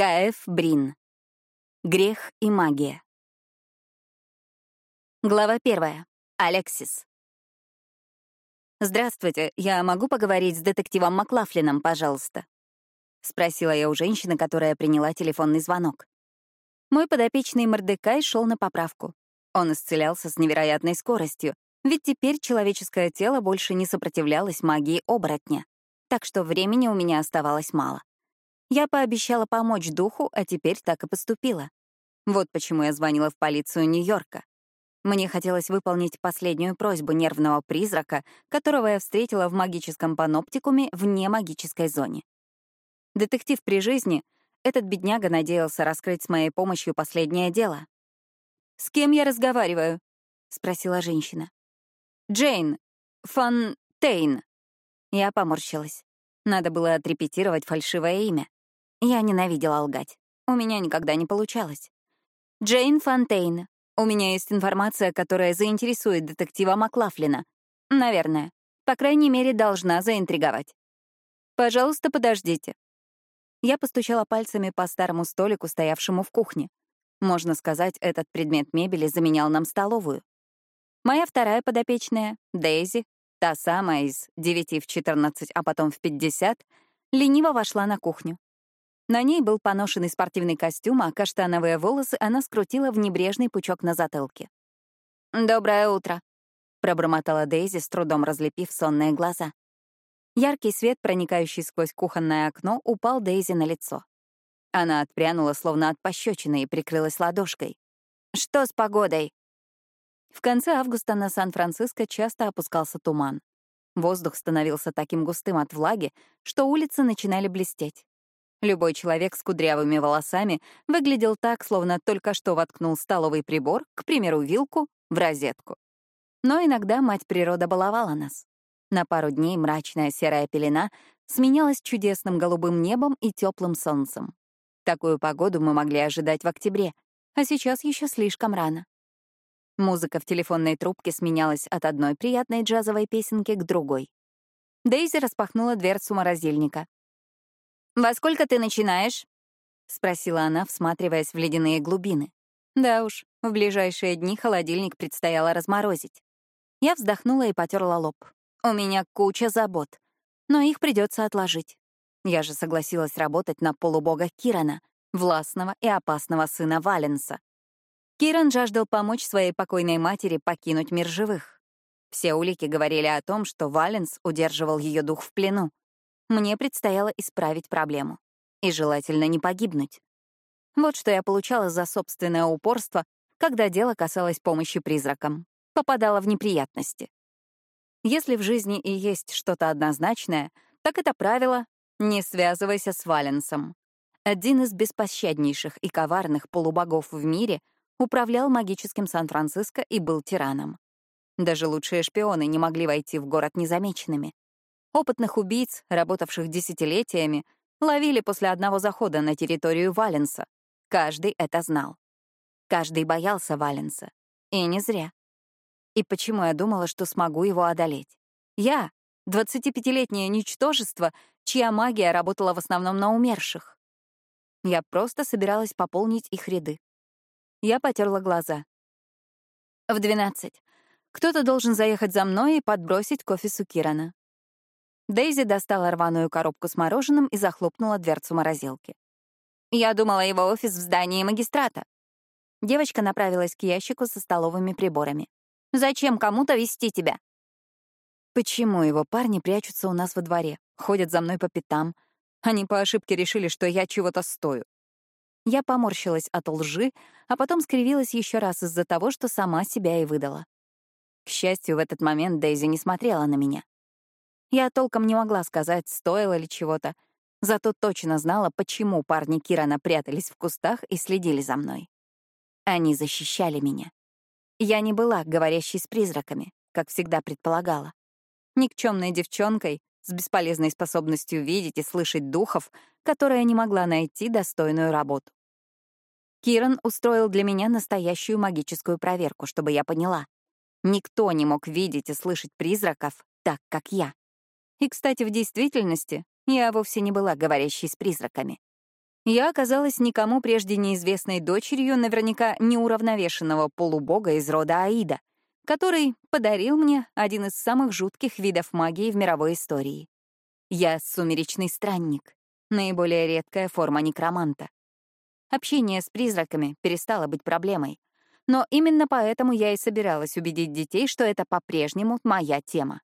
К.Ф. Брин. Грех и магия. Глава первая. Алексис. «Здравствуйте, я могу поговорить с детективом Маклафлином, пожалуйста?» — спросила я у женщины, которая приняла телефонный звонок. Мой подопечный Мордекай шел на поправку. Он исцелялся с невероятной скоростью, ведь теперь человеческое тело больше не сопротивлялось магии оборотня, так что времени у меня оставалось мало. Я пообещала помочь духу, а теперь так и поступила. Вот почему я звонила в полицию Нью-Йорка. Мне хотелось выполнить последнюю просьбу нервного призрака, которого я встретила в магическом паноптикуме вне магической зоне. Детектив при жизни, этот бедняга надеялся раскрыть с моей помощью последнее дело. «С кем я разговариваю?» — спросила женщина. «Джейн. Фонтейн». Я поморщилась. Надо было отрепетировать фальшивое имя. Я ненавидела лгать. У меня никогда не получалось. «Джейн Фонтейн. У меня есть информация, которая заинтересует детектива Маклафлина. Наверное. По крайней мере, должна заинтриговать. Пожалуйста, подождите. Я постучала пальцами по старому столику, стоявшему в кухне. Можно сказать, этот предмет мебели заменял нам столовую. Моя вторая подопечная, Дейзи, та самая из 9 в 14, а потом в 50, лениво вошла на кухню. На ней был поношенный спортивный костюм, а каштановые волосы она скрутила в небрежный пучок на затылке. «Доброе утро», — пробормотала Дейзи, с трудом разлепив сонные глаза. Яркий свет, проникающий сквозь кухонное окно, упал Дейзи на лицо. Она отпрянула, словно от пощечины, и прикрылась ладошкой. «Что с погодой?» В конце августа на Сан-Франциско часто опускался туман. Воздух становился таким густым от влаги, что улицы начинали блестеть. Любой человек с кудрявыми волосами выглядел так, словно только что воткнул столовый прибор, к примеру, вилку, в розетку. Но иногда мать природа баловала нас. На пару дней мрачная серая пелена сменялась чудесным голубым небом и теплым солнцем. Такую погоду мы могли ожидать в октябре, а сейчас еще слишком рано. Музыка в телефонной трубке сменялась от одной приятной джазовой песенки к другой. Дейзи распахнула дверцу морозильника. «Во сколько ты начинаешь?» — спросила она, всматриваясь в ледяные глубины. Да уж, в ближайшие дни холодильник предстояло разморозить. Я вздохнула и потерла лоб. У меня куча забот, но их придется отложить. Я же согласилась работать на полубога Кирана, властного и опасного сына Валенса. Киран жаждал помочь своей покойной матери покинуть мир живых. Все улики говорили о том, что Валенс удерживал ее дух в плену. Мне предстояло исправить проблему. И желательно не погибнуть. Вот что я получала за собственное упорство, когда дело касалось помощи призракам. Попадала в неприятности. Если в жизни и есть что-то однозначное, так это правило «не связывайся с Валенсом». Один из беспощаднейших и коварных полубогов в мире управлял магическим Сан-Франциско и был тираном. Даже лучшие шпионы не могли войти в город незамеченными. Опытных убийц, работавших десятилетиями, ловили после одного захода на территорию Валенса. Каждый это знал. Каждый боялся Валенса. И не зря. И почему я думала, что смогу его одолеть? Я — 25-летнее ничтожество, чья магия работала в основном на умерших. Я просто собиралась пополнить их ряды. Я потерла глаза. В 12. Кто-то должен заехать за мной и подбросить к офису Кирана. Дейзи достала рваную коробку с мороженым и захлопнула дверцу морозилки. «Я думала, его офис в здании магистрата». Девочка направилась к ящику со столовыми приборами. «Зачем кому-то вести тебя?» Почему его парни прячутся у нас во дворе, ходят за мной по пятам? Они по ошибке решили, что я чего-то стою. Я поморщилась от лжи, а потом скривилась еще раз из-за того, что сама себя и выдала. К счастью, в этот момент Дейзи не смотрела на меня. Я толком не могла сказать, стоило ли чего-то, зато точно знала, почему парни Кирана прятались в кустах и следили за мной. Они защищали меня. Я не была говорящей с призраками, как всегда предполагала. Никчемной девчонкой с бесполезной способностью видеть и слышать духов, которая не могла найти достойную работу. Киран устроил для меня настоящую магическую проверку, чтобы я поняла. Никто не мог видеть и слышать призраков так, как я. И, кстати, в действительности я вовсе не была говорящей с призраками. Я оказалась никому прежде неизвестной дочерью наверняка неуравновешенного полубога из рода Аида, который подарил мне один из самых жутких видов магии в мировой истории. Я сумеречный странник, наиболее редкая форма некроманта. Общение с призраками перестало быть проблемой. Но именно поэтому я и собиралась убедить детей, что это по-прежнему моя тема.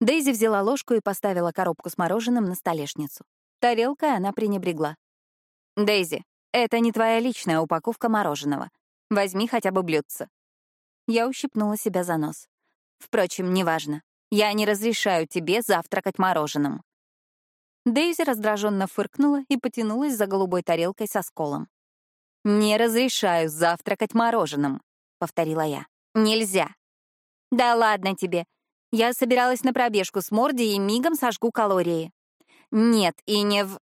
Дейзи взяла ложку и поставила коробку с мороженым на столешницу. Тарелкой она пренебрегла. «Дейзи, это не твоя личная упаковка мороженого. Возьми хотя бы блюдце». Я ущипнула себя за нос. Впрочем, неважно. Я не разрешаю тебе завтракать мороженым. Дейзи раздраженно фыркнула и потянулась за голубой тарелкой со сколом. «Не разрешаю завтракать мороженым», — повторила я. «Нельзя». «Да ладно тебе. Я собиралась на пробежку с Морди и мигом сожгу калории». «Нет, и не в...»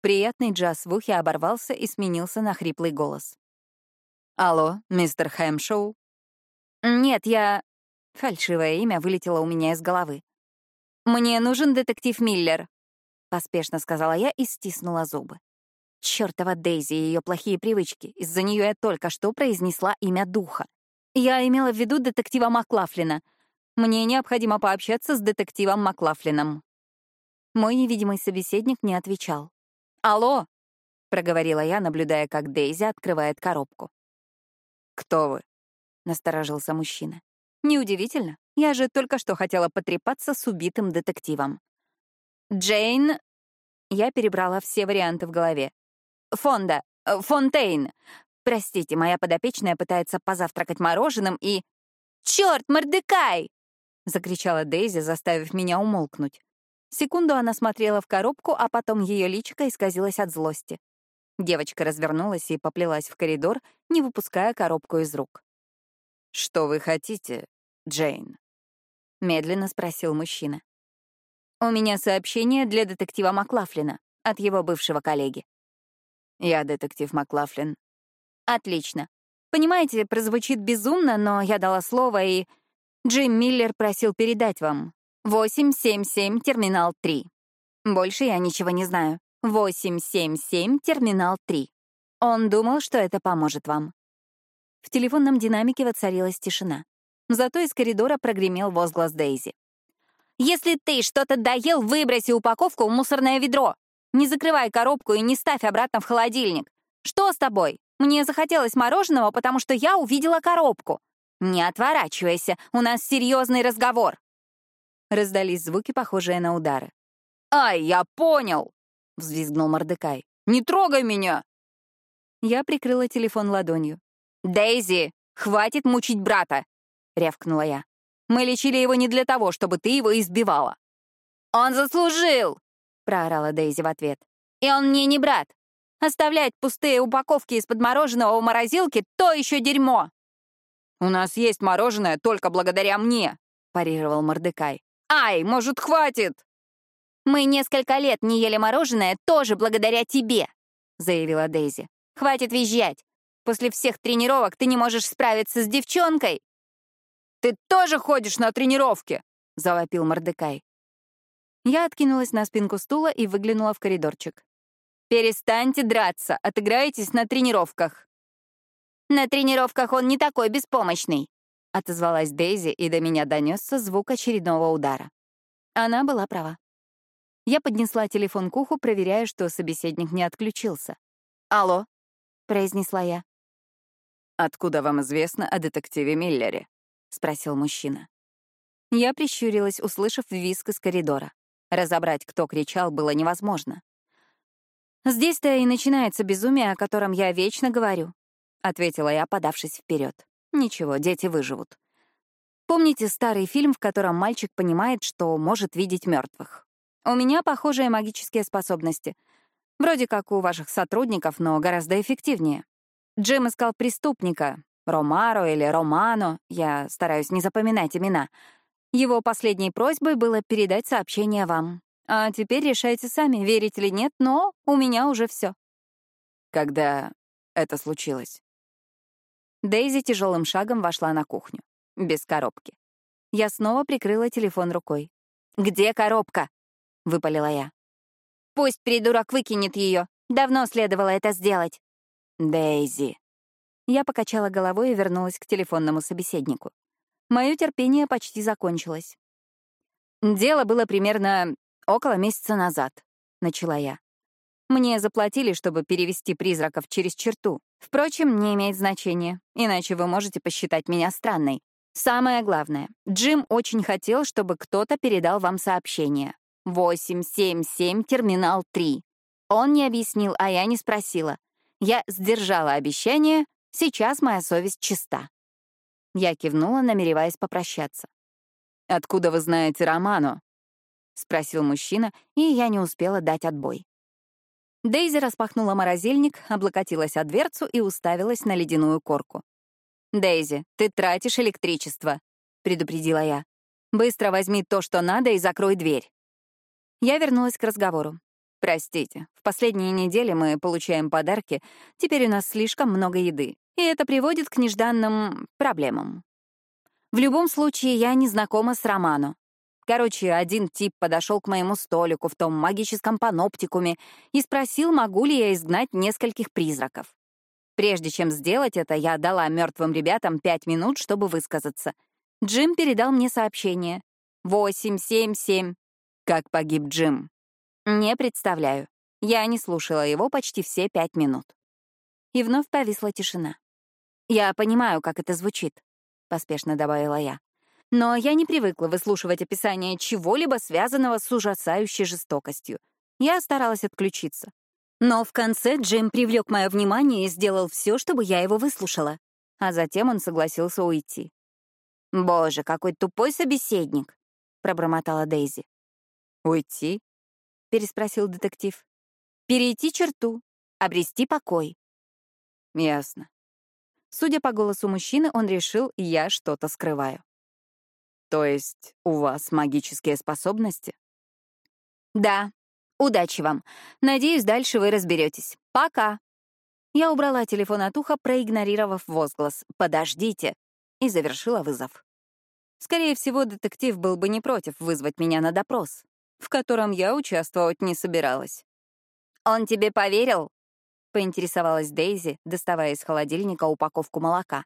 Приятный джаз в ухе оборвался и сменился на хриплый голос. «Алло, мистер Хэмшоу?» «Нет, я...» Фальшивое имя вылетело у меня из головы. «Мне нужен детектив Миллер», — поспешно сказала я и стиснула зубы. Чёртова Дейзи и ее плохие привычки. Из-за нее я только что произнесла имя духа. Я имела в виду детектива Маклафлина. Мне необходимо пообщаться с детективом Маклафлином. Мой невидимый собеседник не отвечал. «Алло!» — проговорила я, наблюдая, как Дейзи открывает коробку. «Кто вы?» — насторожился мужчина. «Неудивительно. Я же только что хотела потрепаться с убитым детективом». «Джейн...» Я перебрала все варианты в голове. «Фонда... Фонтейн. Простите, моя подопечная пытается позавтракать мороженым и...» «Чёрт, Мордекай!» — закричала Дейзи, заставив меня умолкнуть. Секунду она смотрела в коробку, а потом ее личико исказилось от злости. Девочка развернулась и поплелась в коридор, не выпуская коробку из рук. «Что вы хотите, Джейн?» — медленно спросил мужчина. «У меня сообщение для детектива Маклафлина от его бывшего коллеги». «Я детектив Маклафлин». «Отлично. Понимаете, прозвучит безумно, но я дала слово, и Джим Миллер просил передать вам. 877, терминал 3. Больше я ничего не знаю. 877, терминал 3. Он думал, что это поможет вам. В телефонном динамике воцарилась тишина. Зато из коридора прогремел возглас Дейзи. «Если ты что-то доел, выброси упаковку в мусорное ведро. Не закрывай коробку и не ставь обратно в холодильник. Что с тобой? Мне захотелось мороженого, потому что я увидела коробку. Не отворачивайся, у нас серьезный разговор». Раздались звуки, похожие на удары. «Ай, я понял!» — взвизгнул Мордекай. «Не трогай меня!» Я прикрыла телефон ладонью. «Дейзи, хватит мучить брата!» — рявкнула я. «Мы лечили его не для того, чтобы ты его избивала». «Он заслужил!» — проорала Дейзи в ответ. «И он мне не брат. Оставлять пустые упаковки из-под мороженого в морозилке — то еще дерьмо!» «У нас есть мороженое только благодаря мне», — парировал Мордекай. «Ай, может, хватит?» «Мы несколько лет не ели мороженое тоже благодаря тебе», — заявила Дейзи. «Хватит визжать. После всех тренировок ты не можешь справиться с девчонкой?» «Ты тоже ходишь на тренировки?» — завопил Мордекай. Я откинулась на спинку стула и выглянула в коридорчик. «Перестаньте драться, отыграетесь на тренировках». «На тренировках он не такой беспомощный», — отозвалась Дейзи, и до меня донесся звук очередного удара. Она была права. Я поднесла телефон к уху, проверяя, что собеседник не отключился. «Алло», — произнесла я. «Откуда вам известно о детективе Миллере?» — спросил мужчина. Я прищурилась, услышав визг из коридора. Разобрать, кто кричал, было невозможно. «Здесь-то и начинается безумие, о котором я вечно говорю», — ответила я, подавшись вперед. «Ничего, дети выживут». Помните старый фильм, в котором мальчик понимает, что может видеть мертвых? У меня похожие магические способности. Вроде как у ваших сотрудников, но гораздо эффективнее. Джим искал преступника, Ромаро или Романо, я стараюсь не запоминать имена. Его последней просьбой было передать сообщение вам. А теперь решайте сами, верить или нет, но у меня уже все. Когда это случилось? Дейзи тяжелым шагом вошла на кухню. Без коробки. Я снова прикрыла телефон рукой. «Где коробка?» — выпалила я. «Пусть придурок выкинет ее. Давно следовало это сделать. Дейзи. Я покачала головой и вернулась к телефонному собеседнику. Мое терпение почти закончилось. Дело было примерно около месяца назад, начала я. Мне заплатили, чтобы перевести призраков через черту. Впрочем, не имеет значения, иначе вы можете посчитать меня странной. Самое главное, Джим очень хотел, чтобы кто-то передал вам сообщение. 877 терминал 3. Он не объяснил, а я не спросила. Я сдержала обещание, сейчас моя совесть чиста. Я кивнула, намереваясь попрощаться. «Откуда вы знаете Роману?» — спросил мужчина, и я не успела дать отбой. Дейзи распахнула морозильник, облокотилась о дверцу и уставилась на ледяную корку. «Дейзи, ты тратишь электричество», — предупредила я. «Быстро возьми то, что надо, и закрой дверь». Я вернулась к разговору. «Простите, в последние недели мы получаем подарки, теперь у нас слишком много еды, и это приводит к нежданным проблемам. В любом случае, я не знакома с Романо. Короче, один тип подошел к моему столику в том магическом паноптикуме и спросил, могу ли я изгнать нескольких призраков. Прежде чем сделать это, я дала мертвым ребятам пять минут, чтобы высказаться. Джим передал мне сообщение. «Восемь, семь, семь». Как погиб Джим? Не представляю. Я не слушала его почти все пять минут. И вновь повисла тишина. «Я понимаю, как это звучит», — поспешно добавила я. Но я не привыкла выслушивать описание чего-либо связанного с ужасающей жестокостью. Я старалась отключиться. Но в конце Джим привлек мое внимание и сделал все, чтобы я его выслушала. А затем он согласился уйти. «Боже, какой тупой собеседник!» — пробормотала Дейзи. «Уйти?» — переспросил детектив. «Перейти черту, обрести покой». «Ясно». Судя по голосу мужчины, он решил, я что-то скрываю. То есть у вас магические способности? Да. Удачи вам. Надеюсь, дальше вы разберетесь. Пока. Я убрала телефон от уха, проигнорировав возглас «Подождите» и завершила вызов. Скорее всего, детектив был бы не против вызвать меня на допрос, в котором я участвовать не собиралась. «Он тебе поверил?» — поинтересовалась Дейзи, доставая из холодильника упаковку молока.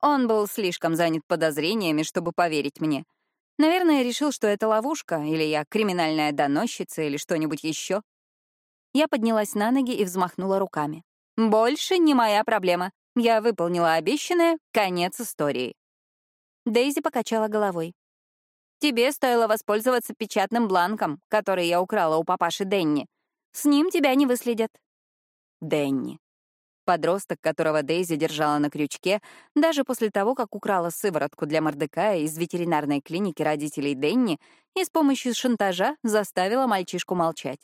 Он был слишком занят подозрениями, чтобы поверить мне. Наверное, решил, что это ловушка, или я криминальная доносчица, или что-нибудь еще. Я поднялась на ноги и взмахнула руками. «Больше не моя проблема. Я выполнила обещанное, конец истории». Дейзи покачала головой. «Тебе стоило воспользоваться печатным бланком, который я украла у папаши Денни. С ним тебя не выследят». Денни. Подросток, которого Дейзи держала на крючке, даже после того, как украла сыворотку для Мордекая из ветеринарной клиники родителей Денни и с помощью шантажа заставила мальчишку молчать.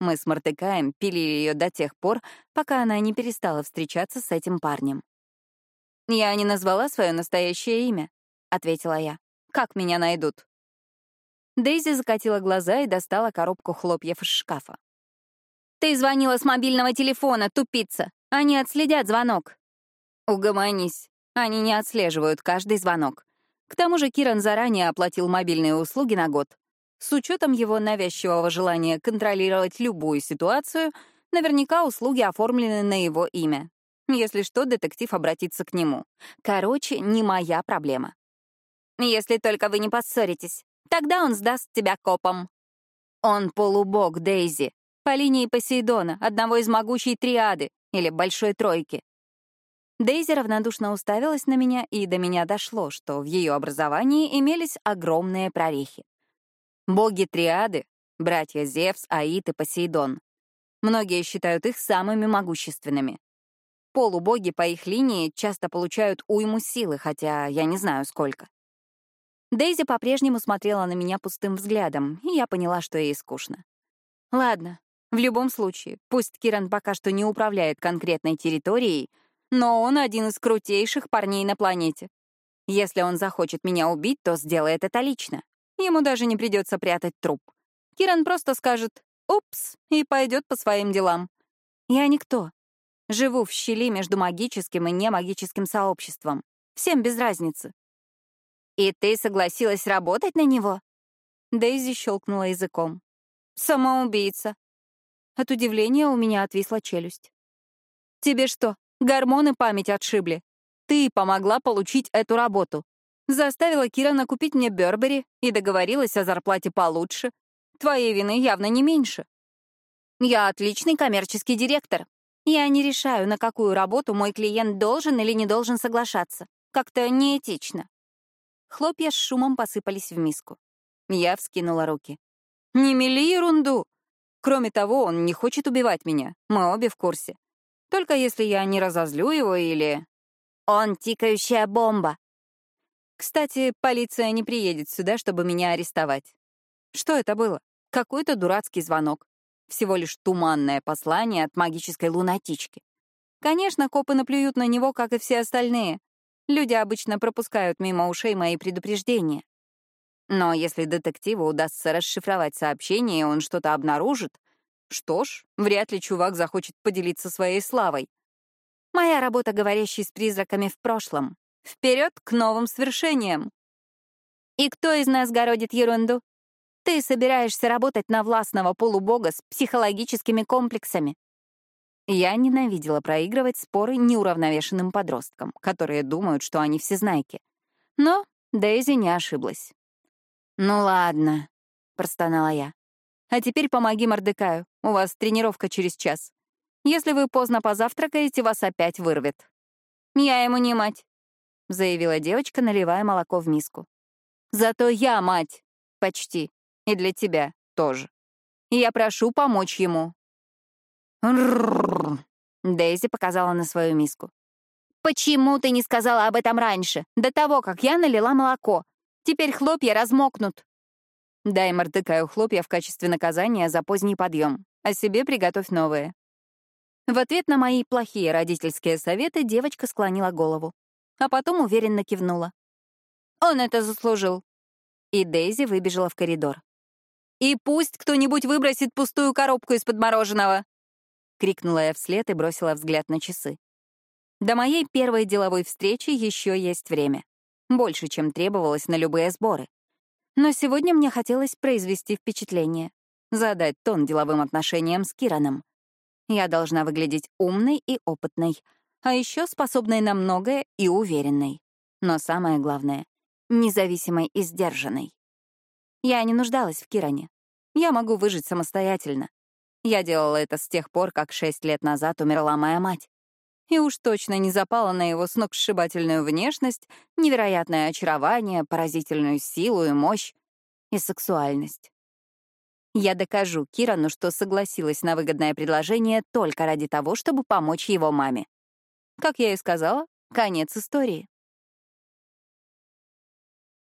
Мы с Мордекаем пилили ее до тех пор, пока она не перестала встречаться с этим парнем. «Я не назвала свое настоящее имя», — ответила я. «Как меня найдут?» Дейзи закатила глаза и достала коробку хлопьев из шкафа. «Ты звонила с мобильного телефона, тупица! Они отследят звонок!» «Угомонись. Они не отслеживают каждый звонок. К тому же Киран заранее оплатил мобильные услуги на год. С учетом его навязчивого желания контролировать любую ситуацию, наверняка услуги оформлены на его имя. Если что, детектив обратится к нему. Короче, не моя проблема. Если только вы не поссоритесь, тогда он сдаст тебя копам. Он полубог, Дейзи по линии Посейдона, одного из могучей триады или большой тройки. Дейзи равнодушно уставилась на меня, и до меня дошло, что в ее образовании имелись огромные прорехи. Боги триады — братья Зевс, Аид и Посейдон. Многие считают их самыми могущественными. Полубоги по их линии часто получают уйму силы, хотя я не знаю сколько. Дейзи по-прежнему смотрела на меня пустым взглядом, и я поняла, что ей скучно. Ладно, в любом случае, пусть Киран пока что не управляет конкретной территорией, но он один из крутейших парней на планете. Если он захочет меня убить, то сделает это лично. Ему даже не придется прятать труп. Киран просто скажет «Упс» и пойдет по своим делам. Я никто. Живу в щели между магическим и немагическим сообществом. Всем без разницы. «И ты согласилась работать на него?» Дейзи щелкнула языком. «Самоубийца. От удивления у меня отвисла челюсть. «Тебе что, гормоны память отшибли? Ты помогла получить эту работу. Заставила Кира накупить мне Бербери и договорилась о зарплате получше. Твоей вины явно не меньше. Я отличный коммерческий директор. Я не решаю, на какую работу мой клиент должен или не должен соглашаться. Как-то неэтично. Хлопья с шумом посыпались в миску. Я вскинула руки. «Не мели ерунду! Кроме того, он не хочет убивать меня. Мы обе в курсе. Только если я не разозлю его или... Он тикающая бомба. Кстати, полиция не приедет сюда, чтобы меня арестовать. Что это было? Какой-то дурацкий звонок. Всего лишь туманное послание от магической лунатички. Конечно, копы наплюют на него, как и все остальные. Люди обычно пропускают мимо ушей мои предупреждения. Но если детективу удастся расшифровать сообщение, и он что-то обнаружит, что ж, вряд ли чувак захочет поделиться своей славой. Моя работа, говорящей с призраками в прошлом. Вперед к новым свершениям. И кто из нас городит ерунду? Ты собираешься работать на властного полубога с психологическими комплексами. Я ненавидела проигрывать споры неуравновешенным подросткам, которые думают, что они всезнайки. Но Дейзи не ошиблась. «Ну ладно», — простонала я. «А теперь помоги Мордекаю. У вас тренировка через час. Если вы поздно позавтракаете, вас опять вырвет». «Я ему не мать», — заявила девочка, наливая молоко в миску. «Зато я мать. Почти. И для тебя тоже. я прошу помочь ему». Дейзи показала на свою миску. «Почему ты не сказала об этом раньше, до того, как я налила молоко? Теперь хлопья размокнут». Дай Мордекаю хлопья в качестве наказания за поздний подъем, а себе приготовь новые. В ответ на мои плохие родительские советы девочка склонила голову, а потом уверенно кивнула. «Он это заслужил». И Дейзи выбежала в коридор. «И пусть кто-нибудь выбросит пустую коробку из-под мороженого!» — крикнула я вслед и бросила взгляд на часы. До моей первой деловой встречи еще есть время. Больше, чем требовалось на любые сборы. Но сегодня мне хотелось произвести впечатление, задать тон деловым отношениям с Кираном. Я должна выглядеть умной и опытной, а еще способной на многое и уверенной. Но самое главное — независимой и сдержанной. Я не нуждалась в Киране. Я могу выжить самостоятельно. Я делала это с тех пор, как шесть лет назад умерла моя мать. И уж точно не запала на его сногсшибательную внешность, невероятное очарование, поразительную силу и мощь и сексуальность. Я докажу Кирану, что согласилась на выгодное предложение только ради того, чтобы помочь его маме. Как я и сказала, конец истории.